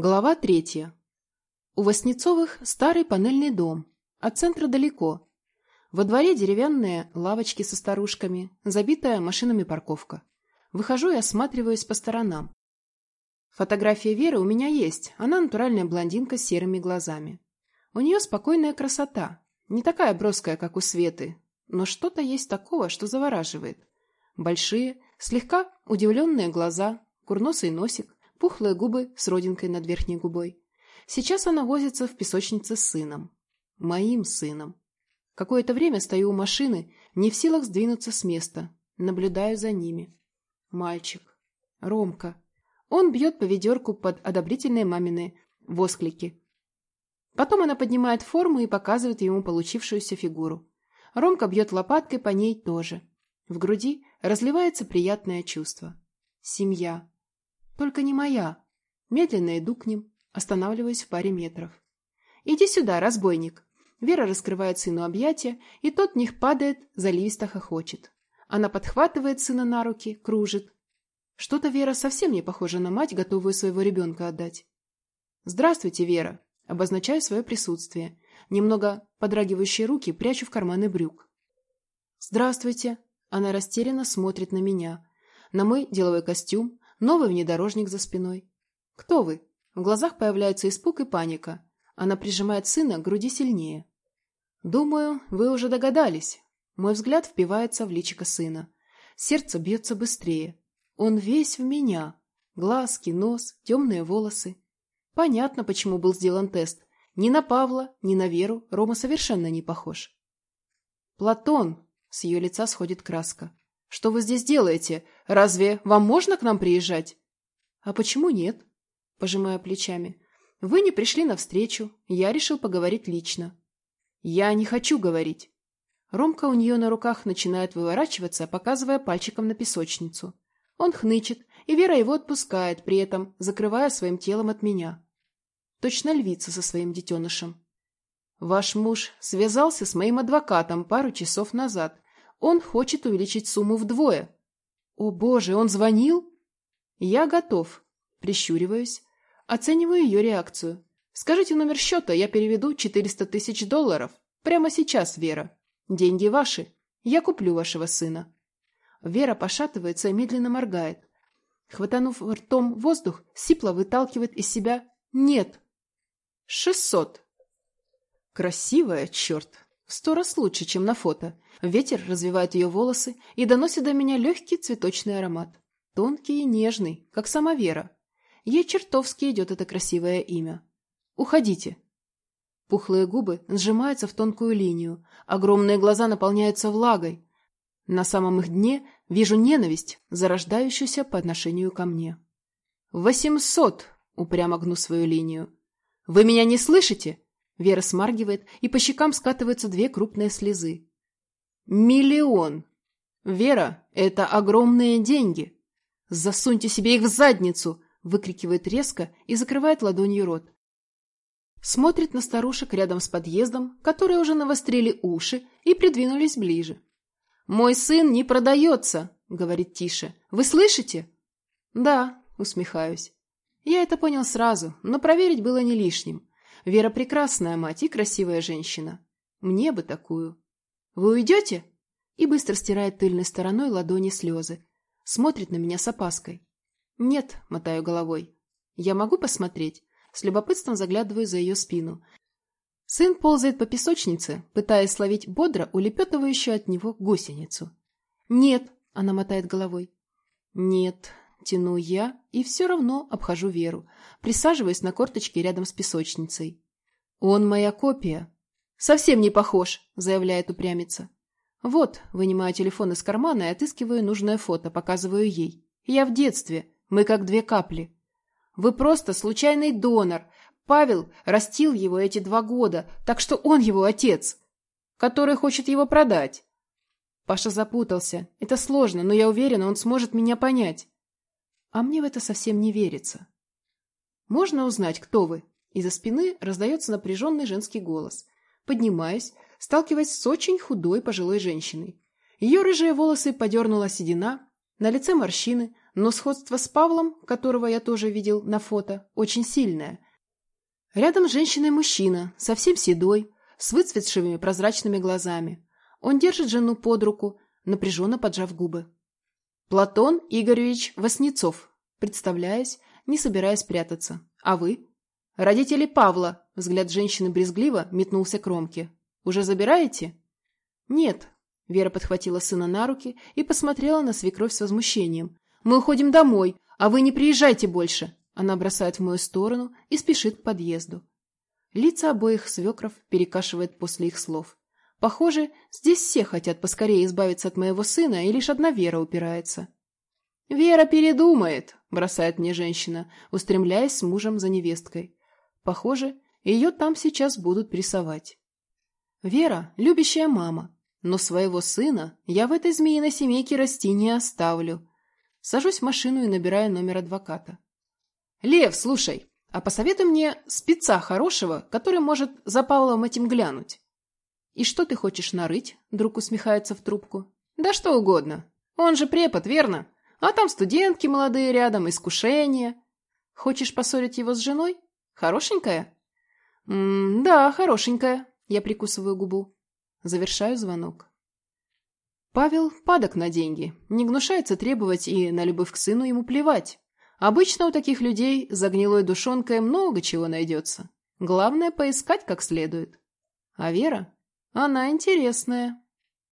Глава третья. У Воснецовых старый панельный дом. От центра далеко. Во дворе деревянные лавочки со старушками, забитая машинами парковка. Выхожу и осматриваюсь по сторонам. Фотография Веры у меня есть. Она натуральная блондинка с серыми глазами. У нее спокойная красота. Не такая броская, как у Светы. Но что-то есть такого, что завораживает. Большие, слегка удивленные глаза, курносый носик, пухлые губы с родинкой над верхней губой. Сейчас она возится в песочнице с сыном. Моим сыном. Какое-то время стою у машины, не в силах сдвинуться с места. Наблюдаю за ними. Мальчик. Ромка. Он бьет по ведерку под одобрительные мамины восклики. Потом она поднимает форму и показывает ему получившуюся фигуру. Ромка бьет лопаткой по ней тоже. В груди разливается приятное чувство. Семья. Только не моя. Медленно иду к ним, останавливаясь в паре метров. «Иди сюда, разбойник!» Вера раскрывает сыну объятия, и тот в них падает, заливисто хохочет. Она подхватывает сына на руки, кружит. Что-то Вера совсем не похожа на мать, готовую своего ребенка отдать. «Здравствуйте, Вера!» Обозначаю свое присутствие. Немного подрагивающие руки прячу в карманы брюк. «Здравствуйте!» Она растерянно смотрит на меня. На мой деловой костюм, Новый внедорожник за спиной. «Кто вы?» В глазах появляются испуг и паника. Она прижимает сына к груди сильнее. «Думаю, вы уже догадались». Мой взгляд впивается в личико сына. Сердце бьется быстрее. Он весь в меня. Глазки, нос, темные волосы. Понятно, почему был сделан тест. Ни на Павла, ни на Веру Рома совершенно не похож. «Платон!» — с ее лица сходит краска. Что вы здесь делаете? Разве вам можно к нам приезжать? А почему нет? Пожимая плечами. Вы не пришли навстречу. Я решил поговорить лично. Я не хочу говорить. Ромка у нее на руках начинает выворачиваться, показывая пальчиком на песочницу. Он хнычет, и Вера его отпускает, при этом закрывая своим телом от меня. Точно львица со своим детенышем. Ваш муж связался с моим адвокатом пару часов назад он хочет увеличить сумму вдвое. О боже, он звонил? Я готов. Прищуриваюсь. Оцениваю ее реакцию. Скажите номер счета, я переведу 400 тысяч долларов. Прямо сейчас, Вера. Деньги ваши. Я куплю вашего сына. Вера пошатывается и медленно моргает. Хватанув ртом воздух, сипло выталкивает из себя «нет». «Шестьсот». Красивая, черт. В сто раз лучше, чем на фото. Ветер развивает ее волосы и доносит до меня легкий цветочный аромат. Тонкий и нежный, как сама Вера. Ей чертовски идет это красивое имя. «Уходите». Пухлые губы сжимаются в тонкую линию, огромные глаза наполняются влагой. На самом их дне вижу ненависть, зарождающуюся по отношению ко мне. «Восемьсот!» — упрямо гну свою линию. «Вы меня не слышите?» Вера смаргивает, и по щекам скатываются две крупные слезы. «Миллион! Вера, это огромные деньги! Засуньте себе их в задницу!» выкрикивает резко и закрывает ладонью рот. Смотрит на старушек рядом с подъездом, которые уже навострили уши и придвинулись ближе. «Мой сын не продается!» — говорит тише. «Вы слышите?» «Да», — усмехаюсь. Я это понял сразу, но проверить было не лишним. Вера прекрасная мать и красивая женщина. Мне бы такую. Вы уйдете? И быстро стирает тыльной стороной ладони слезы. Смотрит на меня с опаской. Нет, мотаю головой. Я могу посмотреть? С любопытством заглядываю за ее спину. Сын ползает по песочнице, пытаясь словить бодро улепетывающую от него гусеницу. «Нет», — она мотает головой. «Нет», Тяну я и все равно обхожу Веру, присаживаясь на корточке рядом с песочницей. «Он моя копия». «Совсем не похож», — заявляет упрямица. «Вот», — вынимаю телефон из кармана и отыскиваю нужное фото, показываю ей. «Я в детстве. Мы как две капли». «Вы просто случайный донор. Павел растил его эти два года, так что он его отец, который хочет его продать». Паша запутался. Это сложно, но я уверена, он сможет меня понять. А мне в это совсем не верится. «Можно узнать, кто вы?» Из-за спины раздается напряженный женский голос. Поднимаюсь, сталкиваясь с очень худой пожилой женщиной. Ее рыжие волосы подернула седина, на лице морщины, Но сходство с Павлом, которого я тоже видел на фото, очень сильное. Рядом женщина и мужчина, совсем седой, с выцветшими прозрачными глазами. Он держит жену под руку, напряженно поджав губы. Платон Игоревич Васнецов, представляясь, не собираясь прятаться. А вы? Родители Павла, взгляд женщины брезгливо метнулся к Ромке. Уже забираете? Нет. Вера подхватила сына на руки и посмотрела на свекровь с возмущением. Мы уходим домой, а вы не приезжайте больше. Она бросает в мою сторону и спешит к подъезду. Лица обоих свекров перекашивает после их слов. Похоже, здесь все хотят поскорее избавиться от моего сына, и лишь одна Вера упирается. «Вера передумает», — бросает мне женщина, устремляясь с мужем за невесткой. Похоже, ее там сейчас будут прессовать. Вера — любящая мама, но своего сына я в этой змеиной семейке расти не оставлю. Сажусь в машину и набираю номер адвоката. «Лев, слушай, а посоветуй мне спеца хорошего, который может за Павлом этим глянуть». «И что ты хочешь нарыть?» — друг усмехается в трубку. «Да что угодно. Он же препод, верно? А там студентки молодые рядом, искушения. Хочешь поссорить его с женой? Хорошенькая?» М «Да, хорошенькая». Я прикусываю губу. Завершаю звонок. Павел падок на деньги, не гнушается требовать и на любовь к сыну ему плевать. Обычно у таких людей за гнилой душонкой много чего найдется. Главное поискать как следует. А Вера? Она интересная.